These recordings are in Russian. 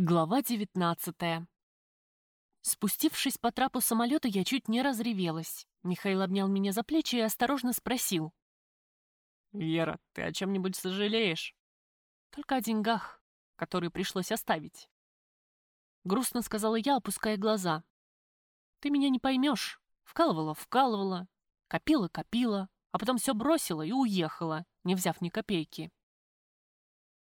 Глава девятнадцатая. Спустившись по трапу самолета, я чуть не разревелась. Михаил обнял меня за плечи и осторожно спросил. «Вера, ты о чем-нибудь сожалеешь?» «Только о деньгах, которые пришлось оставить». Грустно сказала я, опуская глаза. «Ты меня не поймешь. Вкалывала, вкалывала, копила, копила, а потом все бросила и уехала, не взяв ни копейки.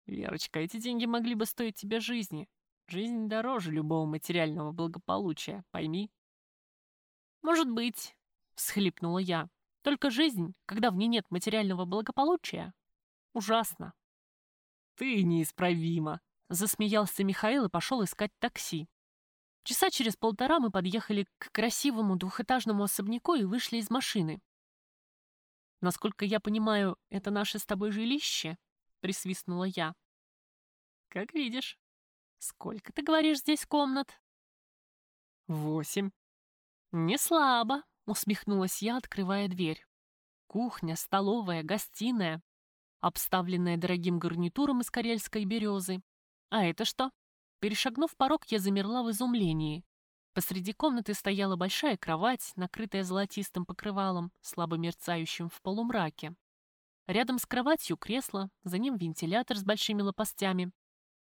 Верочка, эти деньги могли бы стоить тебе жизни. Жизнь дороже любого материального благополучия, пойми. Может быть, всхлипнула я. Только жизнь, когда в ней нет материального благополучия, ужасно. Ты неисправима, засмеялся Михаил и пошел искать такси. Часа через полтора мы подъехали к красивому двухэтажному особняку и вышли из машины. Насколько я понимаю, это наше с тобой жилище, присвистнула я. Как видишь. Сколько, ты говоришь, здесь комнат? Восемь. Не слабо, усмехнулась я, открывая дверь. Кухня, столовая, гостиная, обставленная дорогим гарнитуром из карельской березы. А это что? Перешагнув порог, я замерла в изумлении. Посреди комнаты стояла большая кровать, накрытая золотистым покрывалом, слабо мерцающим в полумраке. Рядом с кроватью кресло, за ним вентилятор с большими лопастями,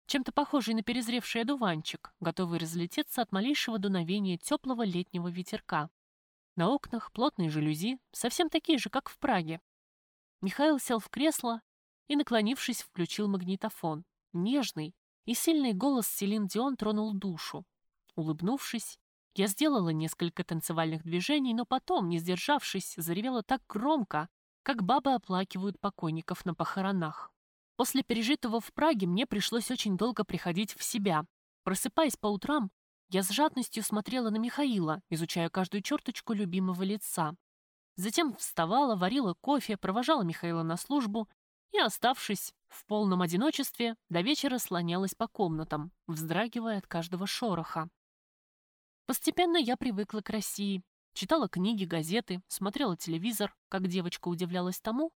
чем-то похожий на перезревший одуванчик, готовый разлететься от малейшего дуновения теплого летнего ветерка. На окнах плотные жалюзи, совсем такие же, как в Праге. Михаил сел в кресло и, наклонившись, включил магнитофон. Нежный и сильный голос Селин Дион тронул душу. Улыбнувшись, я сделала несколько танцевальных движений, но потом, не сдержавшись, заревела так громко, как бабы оплакивают покойников на похоронах. После пережитого в Праге мне пришлось очень долго приходить в себя. Просыпаясь по утрам, я с жадностью смотрела на Михаила, изучая каждую черточку любимого лица. Затем вставала, варила кофе, провожала Михаила на службу и, оставшись в полном одиночестве, до вечера слонялась по комнатам, вздрагивая от каждого шороха. Постепенно я привыкла к России, Читала книги, газеты, смотрела телевизор, как девочка удивлялась тому,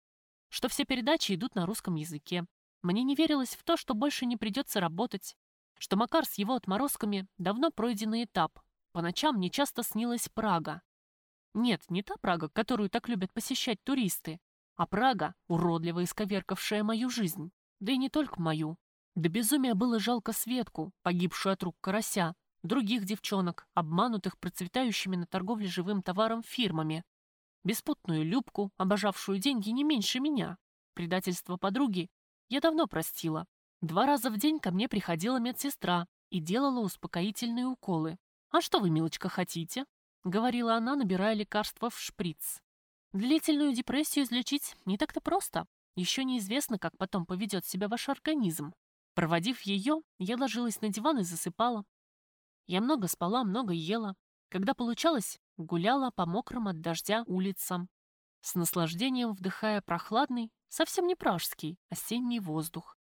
что все передачи идут на русском языке. Мне не верилось в то, что больше не придется работать, что Макар с его отморозками давно пройденный этап. По ночам мне часто снилась Прага. Нет, не та Прага, которую так любят посещать туристы, а Прага, уродливо исковеркавшая мою жизнь. Да и не только мою. До безумия было жалко Светку, погибшую от рук карася, других девчонок, обманутых процветающими на торговле живым товаром фирмами, беспутную Любку, обожавшую деньги не меньше меня. Предательство подруги я давно простила. Два раза в день ко мне приходила медсестра и делала успокоительные уколы. «А что вы, милочка, хотите?» — говорила она, набирая лекарства в шприц. «Длительную депрессию излечить не так-то просто. Еще неизвестно, как потом поведет себя ваш организм. Проводив ее, я ложилась на диван и засыпала, я много спала, много ела. Когда получалось, гуляла по мокрым от дождя улицам, с наслаждением вдыхая прохладный, совсем не пражский, осенний воздух.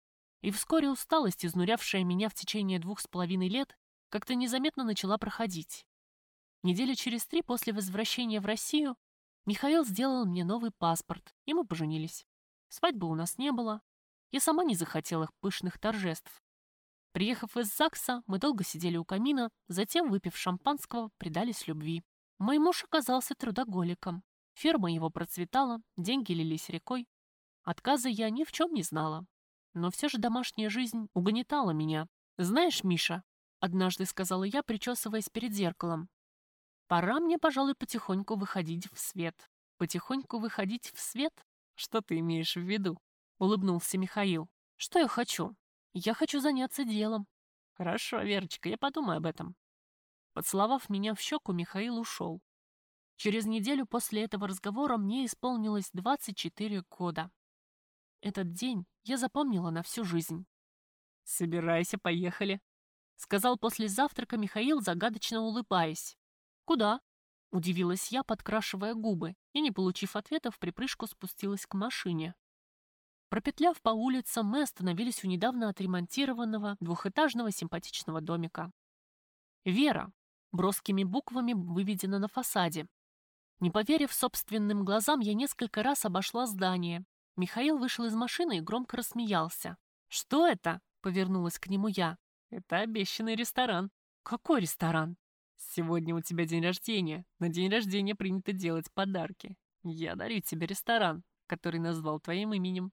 И вскоре усталость, изнурявшая меня в течение двух с половиной лет, как-то незаметно начала проходить. Недели через три после возвращения в Россию Михаил сделал мне новый паспорт, и мы поженились. Свадьбы у нас не было. Я сама не захотела пышных торжеств. Приехав из ЗАГСа, мы долго сидели у камина, затем, выпив шампанского, предались любви. Мой муж оказался трудоголиком. Ферма его процветала, деньги лились рекой. Отказа я ни в чем не знала. Но все же домашняя жизнь угнетала меня. «Знаешь, Миша», — однажды сказала я, причесываясь перед зеркалом, «пора мне, пожалуй, потихоньку выходить в свет». «Потихоньку выходить в свет? Что ты имеешь в виду?» — улыбнулся Михаил. «Что я хочу? Я хочу заняться делом. Хорошо, Верочка, я подумаю об этом. Поцеловав меня в щеку, Михаил ушел. Через неделю после этого разговора мне исполнилось 24 года. Этот день я запомнила на всю жизнь. «Собирайся, поехали», — сказал после завтрака Михаил, загадочно улыбаясь. «Куда?» — удивилась я, подкрашивая губы, и, не получив ответа, в припрыжку спустилась к машине. Пропетляв по улицам, мы остановились у недавно отремонтированного двухэтажного симпатичного домика. «Вера» броскими буквами выведена на фасаде. Не поверив собственным глазам, я несколько раз обошла здание. Михаил вышел из машины и громко рассмеялся. «Что это?» — повернулась к нему я. Это обещанный ресторан. Какой ресторан? Сегодня у тебя день рождения. На день рождения принято делать подарки. Я дарю тебе ресторан, который назвал твоим именем.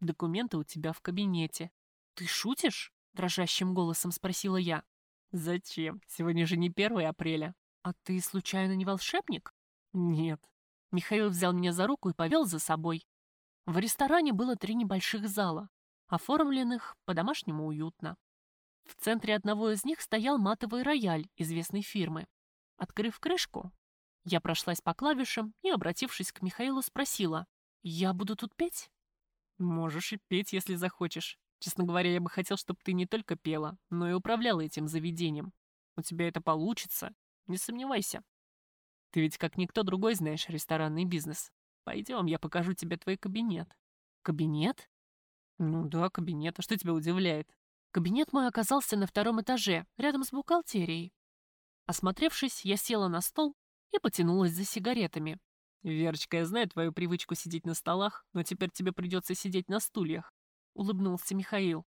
Документы у тебя в кабинете. Ты шутишь? Дрожащим голосом спросила я. Зачем? Сегодня же не 1 апреля. А ты случайно не волшебник? Нет. Михаил взял меня за руку и повел за собой. В ресторане было три небольших зала, оформленных по-домашнему уютно. В центре одного из них стоял матовый рояль известной фирмы. Открыв крышку, я прошлась по клавишам и, обратившись к Михаилу, спросила, «Я буду тут петь?» «Можешь и петь, если захочешь. Честно говоря, я бы хотел, чтобы ты не только пела, но и управляла этим заведением. У тебя это получится, не сомневайся. Ты ведь как никто другой знаешь ресторанный бизнес. Пойдем, я покажу тебе твой кабинет». «Кабинет?» «Ну да, кабинет. А что тебя удивляет?» Кабинет мой оказался на втором этаже, рядом с бухгалтерией. Осмотревшись, я села на стол и потянулась за сигаретами. «Верочка, я знаю твою привычку сидеть на столах, но теперь тебе придется сидеть на стульях», — улыбнулся Михаил.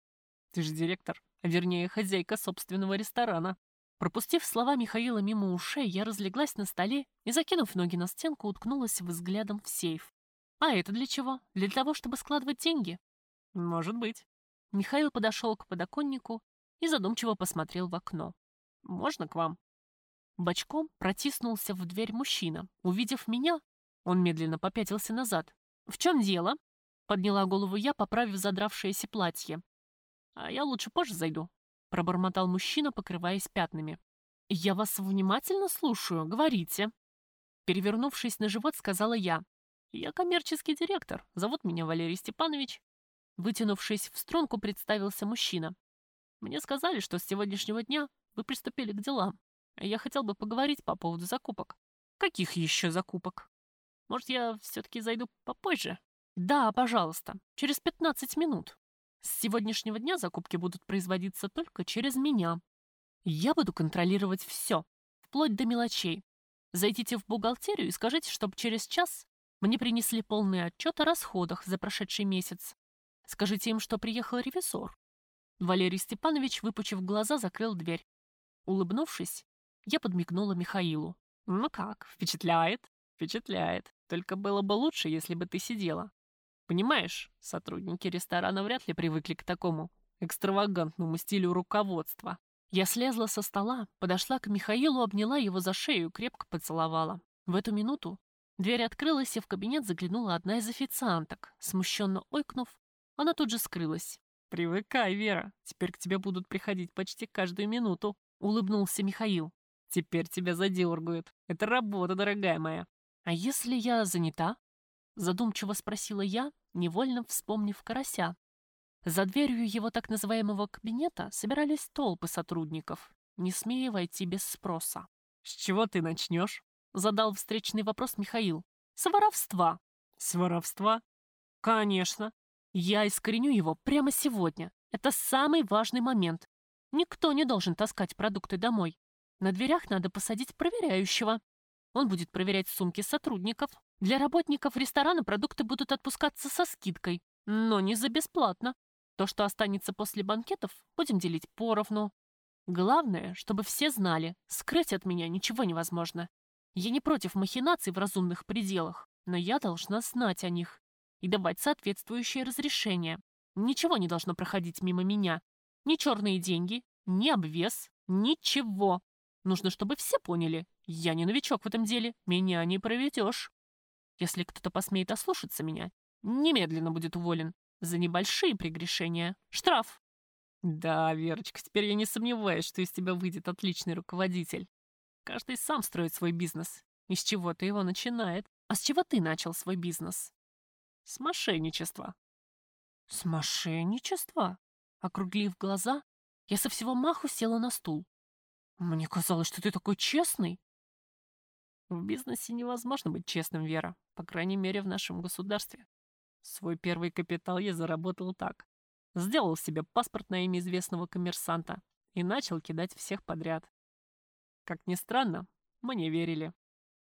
«Ты же директор, а вернее хозяйка собственного ресторана». Пропустив слова Михаила мимо ушей, я разлеглась на столе и, закинув ноги на стенку, уткнулась взглядом в сейф. «А это для чего? Для того, чтобы складывать деньги?» «Может быть». Михаил подошел к подоконнику и задумчиво посмотрел в окно. «Можно к вам?» Бочком протиснулся в дверь мужчина. Увидев меня, он медленно попятился назад. «В чем дело?» — подняла голову я, поправив задравшееся платье. «А я лучше позже зайду», — пробормотал мужчина, покрываясь пятнами. «Я вас внимательно слушаю. Говорите». Перевернувшись на живот, сказала я. «Я коммерческий директор. Зовут меня Валерий Степанович. Вытянувшись в струнку, представился мужчина. «Мне сказали, что с сегодняшнего дня вы приступили к делам. Я хотел бы поговорить по поводу закупок». «Каких еще закупок?» «Может, я все-таки зайду попозже?» «Да, пожалуйста. Через 15 минут. С сегодняшнего дня закупки будут производиться только через меня. Я буду контролировать все, вплоть до мелочей. Зайдите в бухгалтерию и скажите, чтобы через час мне принесли полный отчет о расходах за прошедший месяц. Скажите им, что приехал ревизор». Валерий Степанович, выпучив глаза, закрыл дверь. Улыбнувшись, я подмигнула Михаилу. «Ну как, впечатляет?» «Впечатляет. Только было бы лучше, если бы ты сидела. Понимаешь, сотрудники ресторана вряд ли привыкли к такому экстравагантному стилю руководства». Я слезла со стола, подошла к Михаилу, обняла его за шею и крепко поцеловала. В эту минуту дверь открылась, и в кабинет заглянула одна из официанток. Смущенно ойкнув, она тут же скрылась. «Привыкай, Вера, теперь к тебе будут приходить почти каждую минуту», — улыбнулся Михаил. «Теперь тебя задергают. Это работа, дорогая моя». «А если я занята?» — задумчиво спросила я, невольно вспомнив карася. За дверью его так называемого кабинета собирались толпы сотрудников, не смея войти без спроса. «С чего ты начнешь?» — задал встречный вопрос Михаил. «С воровства». «С воровства?» «Конечно. Я искореню его прямо сегодня. Это самый важный момент. Никто не должен таскать продукты домой. На дверях надо посадить проверяющего. Он будет проверять сумки сотрудников. Для работников ресторана продукты будут отпускаться со скидкой, но не за бесплатно. То, что останется после банкетов, будем делить поровну. Главное, чтобы все знали, скрыть от меня ничего невозможно. Я не против махинаций в разумных пределах, но я должна знать о них и давать соответствующее разрешение. Ничего не должно проходить мимо меня. Ни черные деньги, ни обвес, ничего. Нужно, чтобы все поняли. Я не новичок в этом деле, меня не проведешь. Если кто-то посмеет ослушаться меня, немедленно будет уволен. За небольшие прегрешения. Штраф. Да, Верочка, теперь я не сомневаюсь, что из тебя выйдет отличный руководитель. Каждый сам строит свой бизнес. Из чего-то его начинает. А с чего ты начал свой бизнес? С мошенничества. С мошенничества? Округлив глаза, я со всего маху села на стул. Мне казалось, что ты такой честный. В бизнесе невозможно быть честным, Вера, по крайней мере, в нашем государстве. Свой первый капитал я заработал так. Сделал себе паспорт на имя известного коммерсанта и начал кидать всех подряд. Как ни странно, мне верили.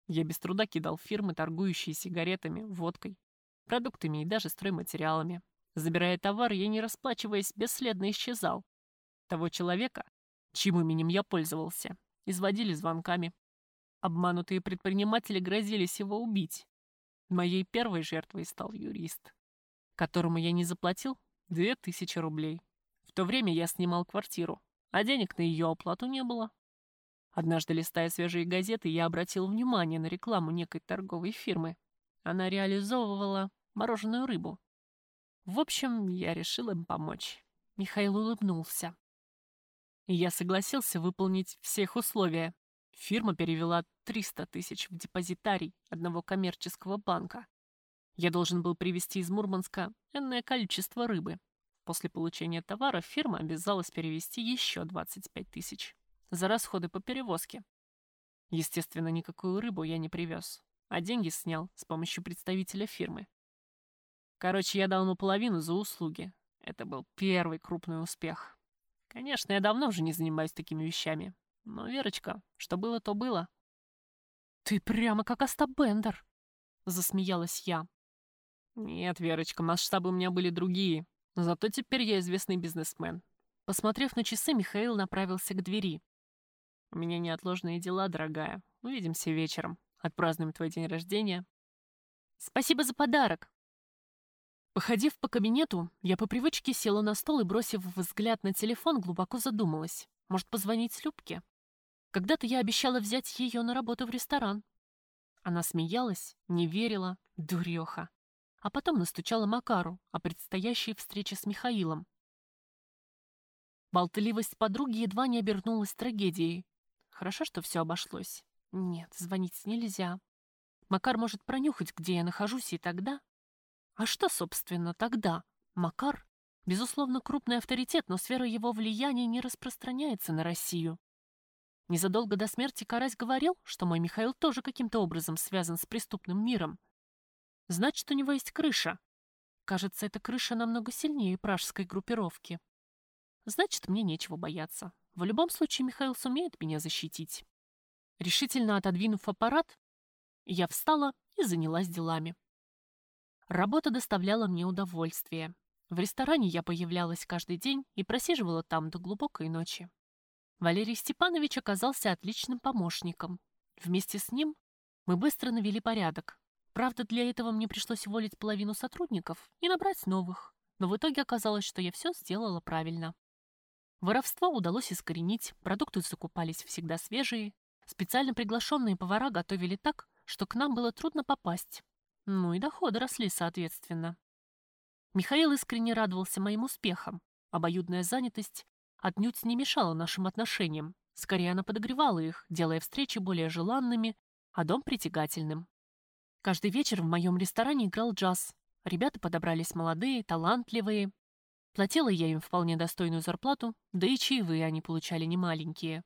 Я без труда кидал фирмы, торгующие сигаретами, водкой, продуктами и даже стройматериалами. Забирая товар, я, не расплачиваясь, бесследно исчезал. Того человека, чьим именем я пользовался, изводили звонками. Обманутые предприниматели грозились его убить. Моей первой жертвой стал юрист, которому я не заплатил две тысячи рублей. В то время я снимал квартиру, а денег на ее оплату не было. Однажды, листая свежие газеты, я обратил внимание на рекламу некой торговой фирмы. Она реализовывала мороженую рыбу. В общем, я решил им помочь. Михаил улыбнулся. Я согласился выполнить всех условия. Фирма перевела 300 тысяч в депозитарий одного коммерческого банка. Я должен был привезти из Мурманска энное количество рыбы. После получения товара фирма обязалась перевести еще 25 тысяч за расходы по перевозке. Естественно, никакую рыбу я не привез, а деньги снял с помощью представителя фирмы. Короче, я дал ему половину за услуги. Это был первый крупный успех. Конечно, я давно уже не занимаюсь такими вещами. Но, Верочка, что было, то было. «Ты прямо как Остап Бендер!» — засмеялась я. «Нет, Верочка, масштабы у меня были другие. Зато теперь я известный бизнесмен». Посмотрев на часы, Михаил направился к двери. «У меня неотложные дела, дорогая. Увидимся вечером. Отпразднуем твой день рождения». «Спасибо за подарок!» Походив по кабинету, я по привычке села на стол и, бросив взгляд на телефон, глубоко задумалась. Может, позвонить Любке? Когда-то я обещала взять ее на работу в ресторан. Она смеялась, не верила, дуреха. А потом настучала Макару о предстоящей встрече с Михаилом. Болтливость подруги едва не обернулась трагедией. Хорошо, что все обошлось. Нет, звонить нельзя. Макар может пронюхать, где я нахожусь, и тогда... А что, собственно, тогда? Макар, безусловно, крупный авторитет, но сфера его влияния не распространяется на Россию. Незадолго до смерти Карась говорил, что мой Михаил тоже каким-то образом связан с преступным миром. Значит, у него есть крыша. Кажется, эта крыша намного сильнее пражской группировки. Значит, мне нечего бояться. В любом случае, Михаил сумеет меня защитить. Решительно отодвинув аппарат, я встала и занялась делами. Работа доставляла мне удовольствие. В ресторане я появлялась каждый день и просиживала там до глубокой ночи. Валерий Степанович оказался отличным помощником. Вместе с ним мы быстро навели порядок. Правда, для этого мне пришлось уволить половину сотрудников и набрать новых. Но в итоге оказалось, что я все сделала правильно. Воровство удалось искоренить, продукты закупались всегда свежие. Специально приглашенные повара готовили так, что к нам было трудно попасть. Ну и доходы росли соответственно. Михаил искренне радовался моим успехам. Обоюдная занятость отнюдь не мешала нашим отношениям. Скорее, она подогревала их, делая встречи более желанными, а дом притягательным. Каждый вечер в моем ресторане играл джаз. Ребята подобрались молодые, талантливые. Платила я им вполне достойную зарплату, да и чаевые они получали немаленькие.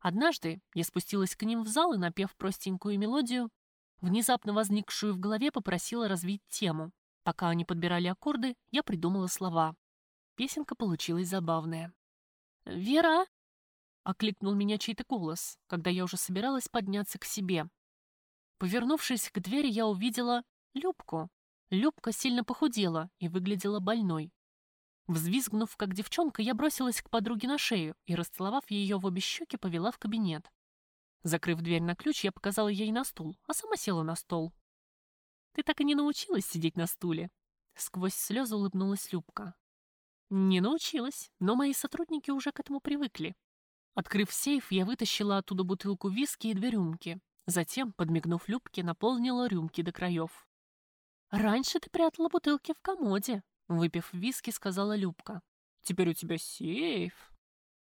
Однажды я спустилась к ним в зал и, напев простенькую мелодию, внезапно возникшую в голове, попросила развить тему. Пока они подбирали аккорды, я придумала слова. Песенка получилась забавная. «Вера!» — окликнул меня чей-то голос, когда я уже собиралась подняться к себе. Повернувшись к двери, я увидела Любку. Любка сильно похудела и выглядела больной. Взвизгнув, как девчонка, я бросилась к подруге на шею и, расцеловав ее в обе щеки, повела в кабинет. Закрыв дверь на ключ, я показала ей на стул, а сама села на стол. «Ты так и не научилась сидеть на стуле?» Сквозь слезы улыбнулась Любка. «Не научилась, но мои сотрудники уже к этому привыкли». Открыв сейф, я вытащила оттуда бутылку виски и две рюмки. Затем, подмигнув Любке, наполнила рюмки до краев. «Раньше ты прятала бутылки в комоде», — выпив виски, сказала Любка. «Теперь у тебя сейф».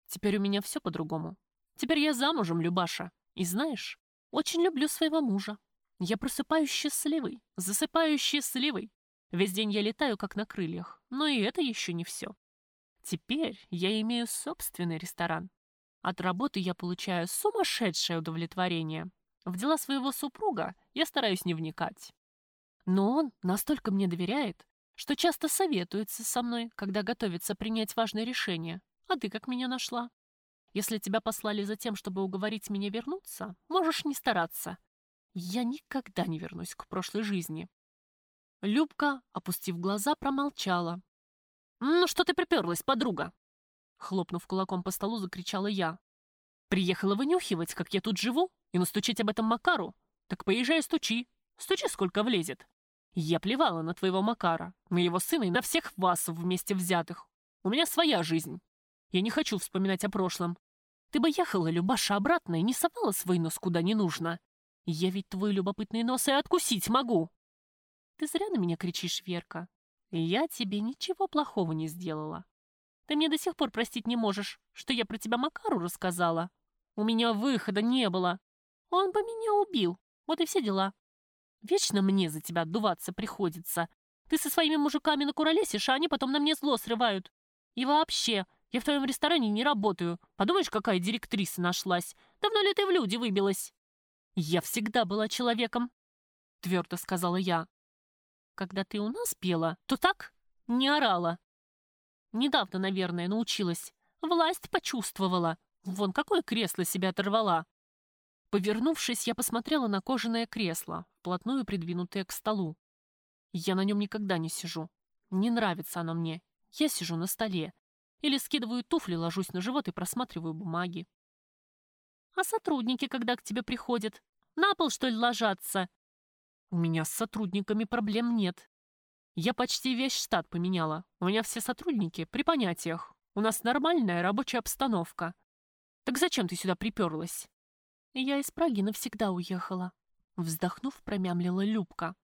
«Теперь у меня все по-другому. Теперь я замужем, Любаша. И знаешь, очень люблю своего мужа. Я просыпаюсь счастливой, засыпаю счастливой. Весь день я летаю, как на крыльях. Но и это еще не все. Теперь я имею собственный ресторан. От работы я получаю сумасшедшее удовлетворение. В дела своего супруга я стараюсь не вникать. Но он настолько мне доверяет, что часто советуется со мной, когда готовится принять важное решение. А ты как меня нашла? Если тебя послали за тем, чтобы уговорить меня вернуться, можешь не стараться. Я никогда не вернусь к прошлой жизни». Любка, опустив глаза, промолчала. «Ну что ты приперлась, подруга?» Хлопнув кулаком по столу, закричала я. Приехала вынюхивать, как я тут живу, и настучить об этом Макару? Так поезжай стучи. Стучи, сколько влезет. Я плевала на твоего Макара, на его сына и на всех вас вместе взятых. У меня своя жизнь. Я не хочу вспоминать о прошлом. Ты бы ехала, Любаша, обратно и не совала свой нос куда не нужно. Я ведь твой любопытный нос и откусить могу. Ты зря на меня кричишь, Верка. Я тебе ничего плохого не сделала. Ты мне до сих пор простить не можешь, что я про тебя Макару рассказала. У меня выхода не было. Он бы меня убил. Вот и все дела. Вечно мне за тебя отдуваться приходится. Ты со своими мужиками на куролесишь, а они потом на мне зло срывают. И вообще, я в твоем ресторане не работаю. Подумаешь, какая директриса нашлась. Давно ли ты в люди выбилась? Я всегда была человеком, твердо сказала я. Когда ты у нас пела, то так не орала. Недавно, наверное, научилась. Власть почувствовала. Вон какое кресло себя оторвала. Повернувшись, я посмотрела на кожаное кресло, вплотную придвинутое к столу. Я на нем никогда не сижу. Не нравится оно мне. Я сижу на столе. Или скидываю туфли, ложусь на живот и просматриваю бумаги. А сотрудники, когда к тебе приходят? На пол, что ли, ложатся? У меня с сотрудниками проблем нет. Я почти весь штат поменяла. У меня все сотрудники при понятиях. У нас нормальная рабочая обстановка. Так зачем ты сюда приперлась? Я из Праги навсегда уехала. Вздохнув, промямлила Любка.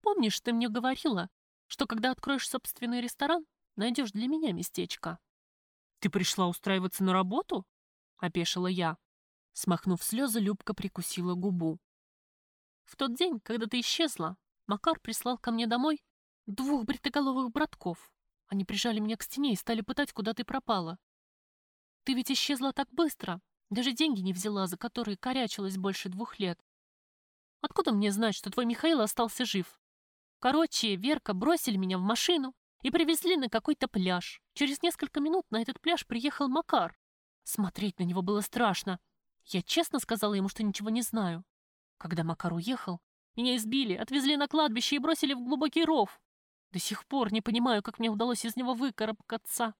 Помнишь, ты мне говорила, что когда откроешь собственный ресторан, найдешь для меня местечко? Ты пришла устраиваться на работу? Опешила я. Смахнув слезы, Любка прикусила губу. В тот день, когда ты исчезла, Макар прислал ко мне домой двух бритоголовых братков. Они прижали меня к стене и стали пытать, куда ты пропала. Ты ведь исчезла так быстро, даже деньги не взяла, за которые корячилась больше двух лет. Откуда мне знать, что твой Михаил остался жив? Короче, Верка бросили меня в машину и привезли на какой-то пляж. Через несколько минут на этот пляж приехал Макар. Смотреть на него было страшно. Я честно сказала ему, что ничего не знаю. Когда Макар уехал, меня избили, отвезли на кладбище и бросили в глубокий ров. До сих пор не понимаю, как мне удалось из него выкарабкаться.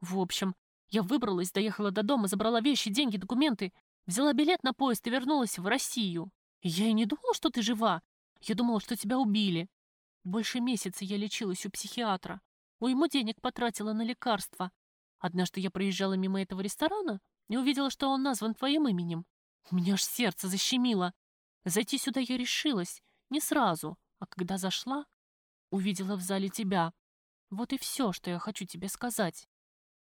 В общем, я выбралась, доехала до дома, забрала вещи, деньги, документы, взяла билет на поезд и вернулась в Россию. Я и не думала, что ты жива. Я думала, что тебя убили. Больше месяца я лечилась у психиатра. Уйму денег потратила на лекарства. Однажды я проезжала мимо этого ресторана и увидела, что он назван твоим именем. У меня аж сердце защемило. Зайти сюда я решилась. Не сразу, а когда зашла, увидела в зале тебя. Вот и все, что я хочу тебе сказать.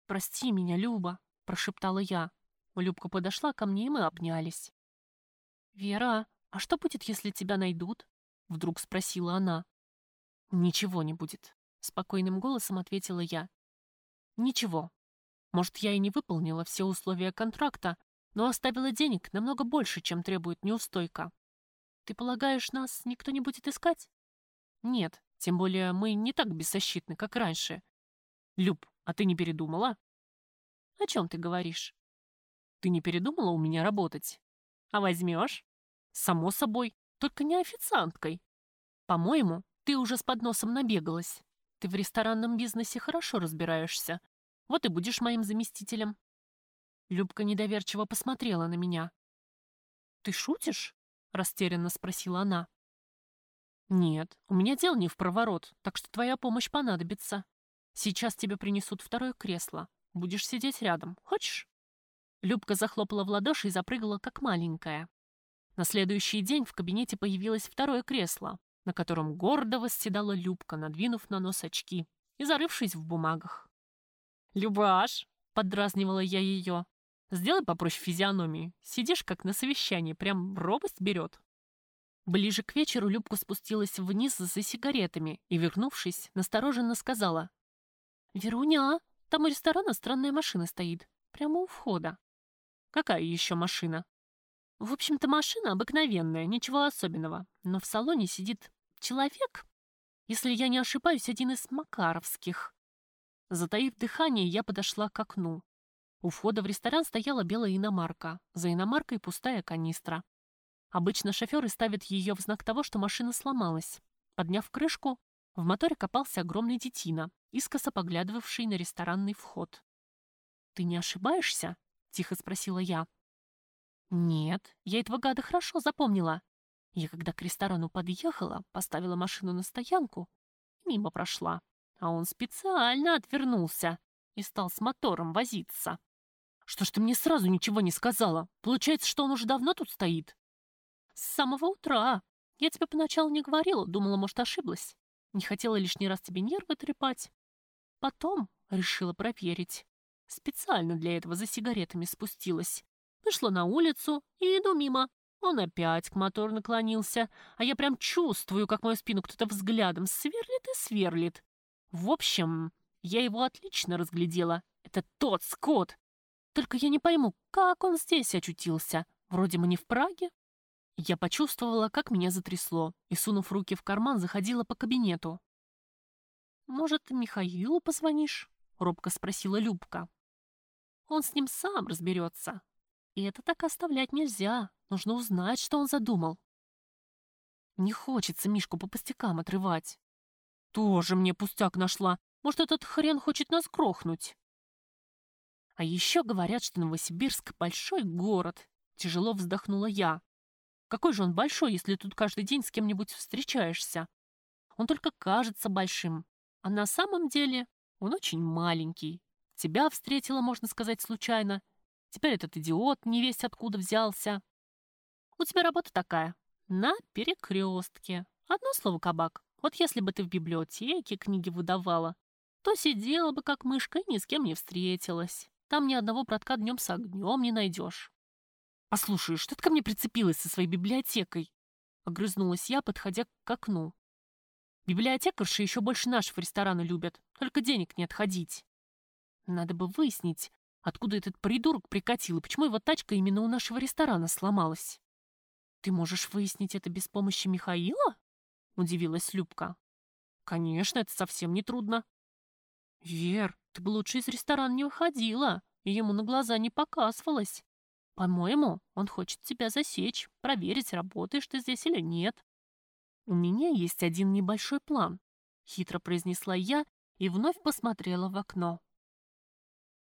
«Прости меня, Люба», — прошептала я. Любка подошла ко мне, и мы обнялись. «Вера, а что будет, если тебя найдут?» — вдруг спросила она. «Ничего не будет», — спокойным голосом ответила я. «Ничего. Может, я и не выполнила все условия контракта, но оставила денег намного больше, чем требует неустойка. Ты полагаешь, нас никто не будет искать?» «Нет, тем более мы не так бессощитны, как раньше. Люб, а ты не передумала? О чем ты говоришь? Ты не передумала у меня работать? А возьмешь? Само собой, только не официанткой. По-моему, ты уже с подносом набегалась. Ты в ресторанном бизнесе хорошо разбираешься. Вот и будешь моим заместителем. Любка недоверчиво посмотрела на меня. «Ты шутишь?» — растерянно спросила она. «Нет, у меня дел не в проворот, так что твоя помощь понадобится. Сейчас тебе принесут второе кресло. Будешь сидеть рядом. Хочешь?» Любка захлопала в ладоши и запрыгала, как маленькая. На следующий день в кабинете появилось второе кресло, на котором гордо восседала Любка, надвинув на нос очки и зарывшись в бумагах. «Любаш!» — поддразнивала я ее. «Сделай попроще физиономии. Сидишь, как на совещании, прям робость берет». Ближе к вечеру Любка спустилась вниз за сигаретами и, вернувшись, настороженно сказала. «Веруня, там у ресторана странная машина стоит. Прямо у входа». «Какая еще машина?» «В общем-то, машина обыкновенная, ничего особенного. Но в салоне сидит человек, если я не ошибаюсь, один из макаровских». Затаив дыхание, я подошла к окну. У входа в ресторан стояла белая иномарка, за иномаркой пустая канистра. Обычно шоферы ставят ее в знак того, что машина сломалась. Подняв крышку, в моторе копался огромный детина, искоса поглядывавший на ресторанный вход. «Ты не ошибаешься?» — тихо спросила я. «Нет, я этого гада хорошо запомнила. Я когда к ресторану подъехала, поставила машину на стоянку и мимо прошла, а он специально отвернулся и стал с мотором возиться. Что ж ты мне сразу ничего не сказала? Получается, что он уже давно тут стоит?» «С самого утра. Я тебе поначалу не говорила, думала, может, ошиблась. Не хотела лишний раз тебе нервы трепать. Потом решила проверить. Специально для этого за сигаретами спустилась. Вышла на улицу и иду мимо. Он опять к мотору наклонился, а я прям чувствую, как мою спину кто-то взглядом сверлит и сверлит. В общем, я его отлично разглядела. Это тот Скотт. Только я не пойму, как он здесь очутился. Вроде мы не в Праге. Я почувствовала, как меня затрясло, и, сунув руки в карман, заходила по кабинету. «Может, Михаилу позвонишь?» — робко спросила Любка. «Он с ним сам разберется. И это так оставлять нельзя. Нужно узнать, что он задумал». Не хочется Мишку по пустякам отрывать. Тоже мне пустяк нашла. Может, этот хрен хочет нас грохнуть. А еще говорят, что Новосибирск — большой город. Тяжело вздохнула я. Какой же он большой, если тут каждый день с кем-нибудь встречаешься? Он только кажется большим, а на самом деле он очень маленький. Тебя встретила, можно сказать, случайно. Теперь этот идиот не весь откуда взялся. У тебя работа такая. На перекрестке. Одно слово кабак. Вот если бы ты в библиотеке книги выдавала, то сидела бы как мышка и ни с кем не встретилась. Там ни одного братка днем с огнем не найдешь. «Послушай, что ты ко мне прицепилась со своей библиотекой?» Огрызнулась я, подходя к окну. Библиотекарши еще больше нашего ресторана любят, только денег нет ходить. Надо бы выяснить, откуда этот придурок прикатил и почему его тачка именно у нашего ресторана сломалась. Ты можешь выяснить это без помощи Михаила? Удивилась Любка. Конечно, это совсем не трудно. Вер, ты бы лучше из ресторана не выходила и ему на глаза не показывалась. По-моему, он хочет тебя засечь, проверить, работаешь ты здесь или нет. «У меня есть один небольшой план», — хитро произнесла я и вновь посмотрела в окно.